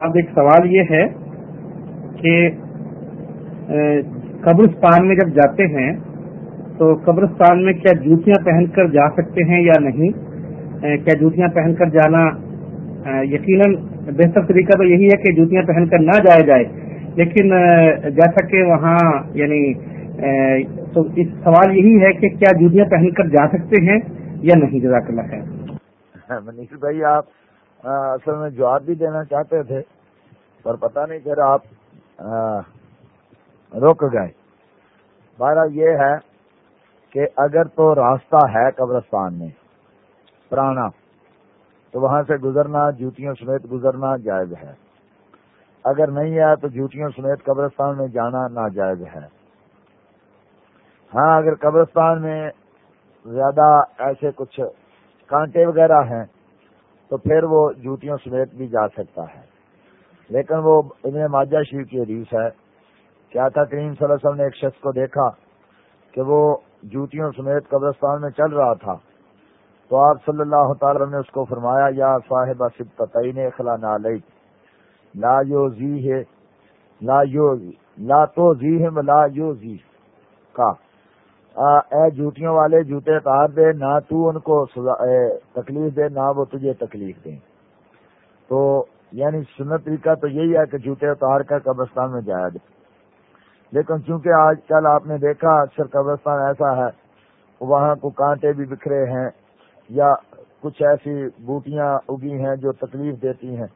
اب ایک سوال یہ ہے کہ قبرستان میں جب جاتے ہیں، تو قبرستان میں کیا جوتیاں پہن کر جا سکتے ہیں یا نہیں؟ کیا جوتیاں پہن کر جانا یقیناً بہتر طریقہ تو یہی ہے کہ جوتیاں پہن کر نہ جایا جائے، لیکن جیسا کہ وہاں یعنی تو اس سوال یہی ہے کہ کیا جوتیاں پہن کر جا سکتے ہیں یا نہیں؟ جزاک اللہ خیر۔ منیش بھائی، آپ اصل میں جواب بھی دینا چاہتے تھے، پر پتہ نہیں پھر آپ رک گئے۔ بارہ یہ ہے کہ اگر تو راستہ ہے قبرستان میں، پرانا، تو وہاں سے گزرنا جوتیوں سمیت گزرنا جائز ہے۔ اگر نہیں ہے تو جوتیوں سمیت قبرستان میں جانا ناجائز ہے۔ ہاں اگر قبرستان میں زیادہ ایسے کچھ کانٹے وغیرہ ہیں تو پھر وہ جوتیوں سمیت بھی جا سکتا ہے۔ لیکن وہ ابن ماجہ شریف کی حدیث ہے۔ کیا تھا کریم صلی اللہ علیہ وسلم نے ایک شخص کو دیکھا کہ وہ جوتیوں سمیت قبرستان میں چل رہا تھا؟ تو آپ صلی اللہ تعالی نے اس کو فرمایا، یا صاحب صفتین اخلا نہ لا یو زی ہے لا یو، لا تو زی ہے لا یو زی کا۔ اے جوتیوں والے جوتے اتار دے، نہ تو ان کو تکلیف دے، نہ وہ تجھے تکلیف دیں۔ تو یعنی سنت طریقہ تو یہی ہے کہ جوتے اتار کر قبرستان میں جایا جائے۔ لیکن چونکہ آج کل آپ نے دیکھا، اکثر قبرستان ایسا ہے، وہاں کو کانٹے بھی بکھرے ہیں، یا کچھ ایسی بوٹیاں اگی ہیں جو تکلیف دیتی ہیں۔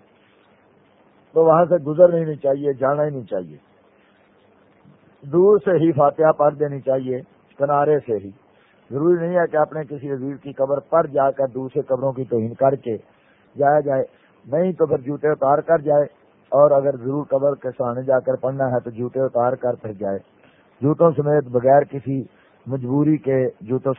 تو وہاں سے گزر نہیں چاہیے، جانا ہی نہیں چاہیے۔ دور سے ہی فاتحہ پڑھ دینی چاہیے۔ کنارے سے ہی۔ ضروری نہیں ہے کہ اپنے کسی عزیز کی قبر پر جا کر دوسرے قبروں کی توہین کر کے جایا جائے۔ نہیں تو پھر جوتے اتار کر جائے۔ اور اگر ضرور قبر کے سامنے جا کر پڑھنا ہے تو جوتے اتار کر پھر جائے۔ جوتوں سمیت بغیر کسی مجبوری کے جوتوں